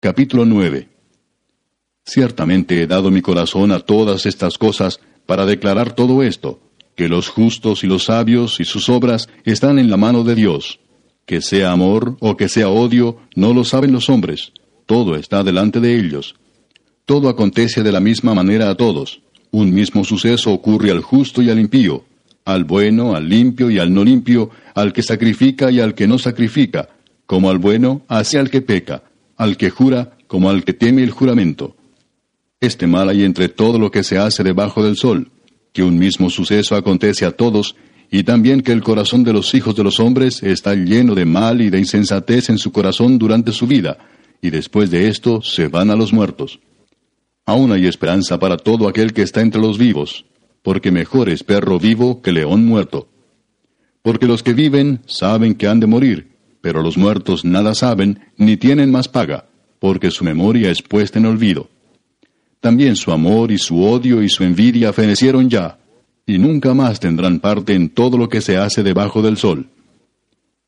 Capítulo 9 Ciertamente he dado mi corazón a todas estas cosas para declarar todo esto, que los justos y los sabios y sus obras están en la mano de Dios. Que sea amor o que sea odio, no lo saben los hombres, todo está delante de ellos. Todo acontece de la misma manera a todos. Un mismo suceso ocurre al justo y al impío, al bueno, al limpio y al no limpio, al que sacrifica y al que no sacrifica, como al bueno, hacia al que peca, al que jura, como al que teme el juramento. Este mal hay entre todo lo que se hace debajo del sol, que un mismo suceso acontece a todos, y también que el corazón de los hijos de los hombres está lleno de mal y de insensatez en su corazón durante su vida, y después de esto se van a los muertos. Aún hay esperanza para todo aquel que está entre los vivos, porque mejor es perro vivo que león muerto. Porque los que viven saben que han de morir, pero los muertos nada saben ni tienen más paga, porque su memoria es puesta en olvido. También su amor y su odio y su envidia fenecieron ya, y nunca más tendrán parte en todo lo que se hace debajo del sol.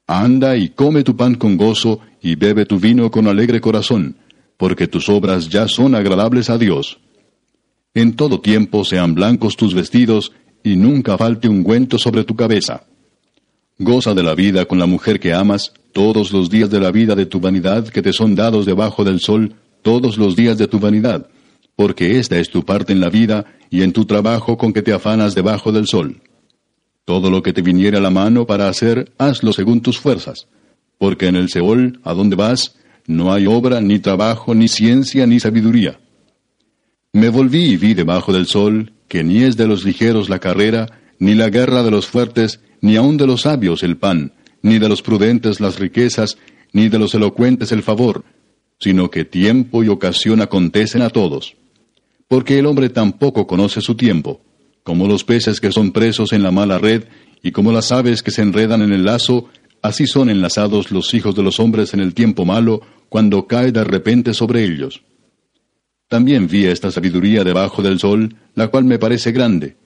Anda y come tu pan con gozo y bebe tu vino con alegre corazón, porque tus obras ya son agradables a Dios. En todo tiempo sean blancos tus vestidos, y nunca falte ungüento sobre tu cabeza. Goza de la vida con la mujer que amas todos los días de la vida de tu vanidad que te son dados debajo del sol, todos los días de tu vanidad, porque esta es tu parte en la vida y en tu trabajo con que te afanas debajo del sol. Todo lo que te viniera a la mano para hacer, hazlo según tus fuerzas, porque en el Seol, a donde vas, no hay obra, ni trabajo, ni ciencia, ni sabiduría. Me volví y vi debajo del sol que ni es de los ligeros la carrera, ni la guerra de los fuertes, ni aun de los sabios el pan, ni de los prudentes las riquezas, ni de los elocuentes el favor, sino que tiempo y ocasión acontecen a todos. Porque el hombre tampoco conoce su tiempo, como los peces que son presos en la mala red, y como las aves que se enredan en el lazo, así son enlazados los hijos de los hombres en el tiempo malo, cuando cae de repente sobre ellos. También vi esta sabiduría debajo del sol, la cual me parece grande,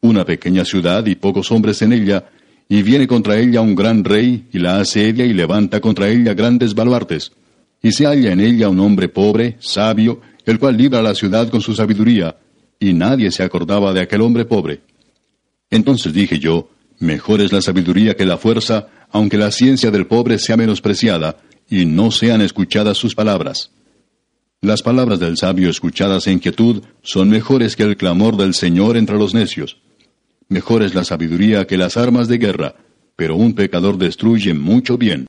una pequeña ciudad y pocos hombres en ella, y viene contra ella un gran rey, y la asedia y levanta contra ella grandes baluartes. Y se halla en ella un hombre pobre, sabio, el cual libra la ciudad con su sabiduría, y nadie se acordaba de aquel hombre pobre. Entonces dije yo, mejor es la sabiduría que la fuerza, aunque la ciencia del pobre sea menospreciada, y no sean escuchadas sus palabras. Las palabras del sabio escuchadas en quietud son mejores que el clamor del Señor entre los necios. Mejor es la sabiduría que las armas de guerra, pero un pecador destruye mucho bien.